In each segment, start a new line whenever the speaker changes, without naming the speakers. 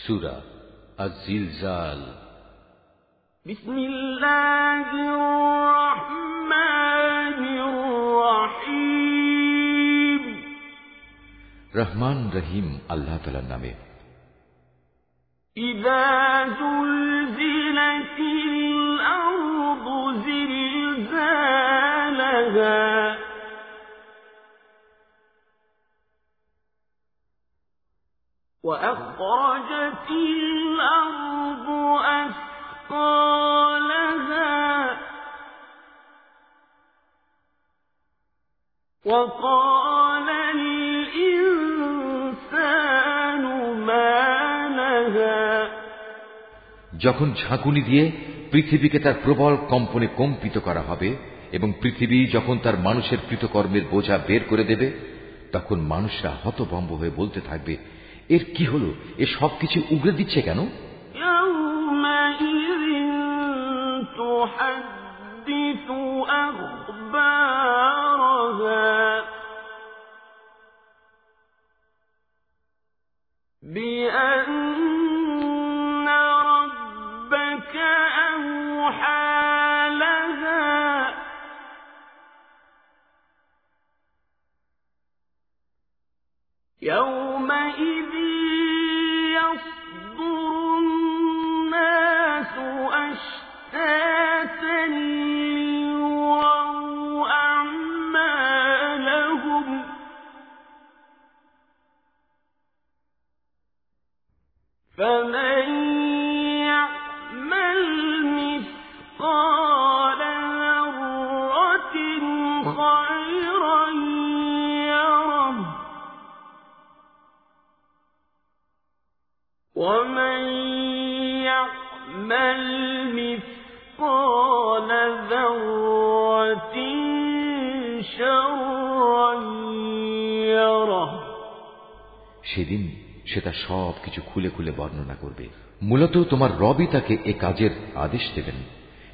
সুরা الزلزال
بسم الله الرحمن الرحيم
রহমান রহিম আল্লাহ তালার নামে
إذا زلزلت وأخرجت الأرض أثقالها وقال الإنسان ما لها
যখন ঝাঁকুনি দিয়ে পৃথিবীকে তার প্রবল কম্পনে কম্পিত করা হবে এবং পৃথিবী যখন তার মানুষের কৃতকর্মের বোঝা বের করে দেবে তখন মানুষরা হতভম্ব হয়ে বলতে থাকবে এর কি হলো এ সব কিছু উগড়ে দিচ্ছে কেন
يومئذ تحدث أخبارها بأن يومئذ يصدر الناس أشتاتا فمن ومن يعمل مثقال ذرة شرا يره
সেদিন সে তার সব কিছু খুলে খুলে বর্ণনা করবে মূলত তোমার রবি তাকে এ কাজের আদেশ দেবেন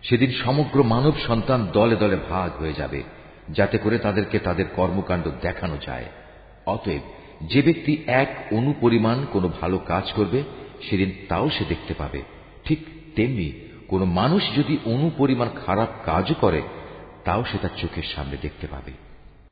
সেদিন সমগ্র মানব সন্তান দলে দলে ভাগ হয়ে যাবে যাতে করে তাদেরকে তাদের কর্মকাণ্ড দেখানো যায় অতএব যে ব্যক্তি এক অনুপরিমাণ কোনো ভালো কাজ করবে, সেদিন তাও সে দেখতে পাবে। ঠিক তেমনি কোন মানুষ যদি অনুপরিমাণ খারাপ কাজও করে, তাও সে তার চোখের সামনে দেখতে পাবে।